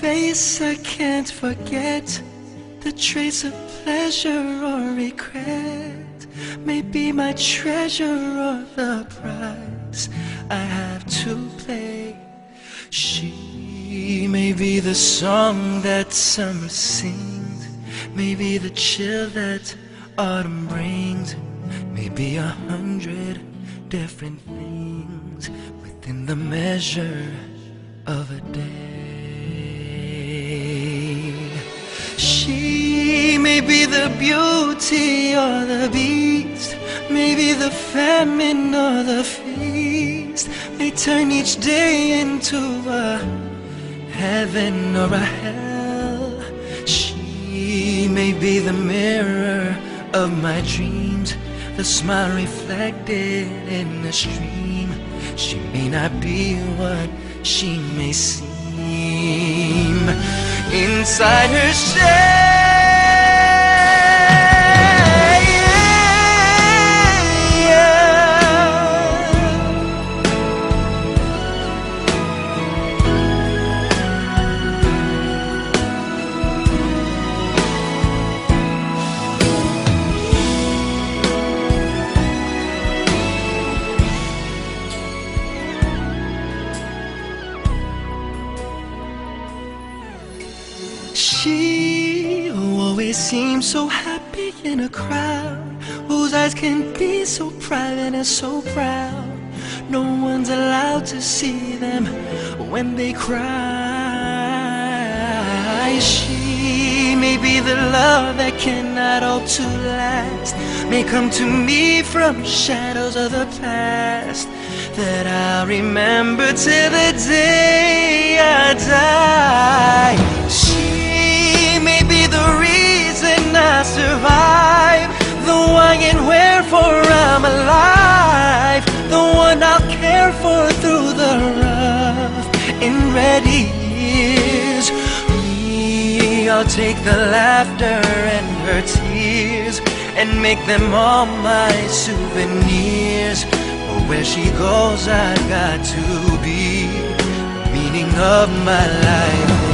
face I can't forget. The trace of pleasure or regret may be my treasure or the price I have to pay. She may be the song that summer sings, maybe the chill that autumn brings, maybe a hundred different things within the measure of a day. The beauty or the beast, maybe the famine or the feast, may turn each day into a heaven or a hell. She may be the mirror of my dreams, the smile reflected in the stream. She may not be what she may seem inside her shell. She who always seems so happy in a crowd whose eyes can be so private and so proud. No one's allowed to see them when they cry. She may be the love that cannot hope to last, may come to me from shadows of the past that I'll remember till the day I die. I'll take the laughter and her tears and make them all my souvenirs. Where she goes, I got to be. The meaning of my life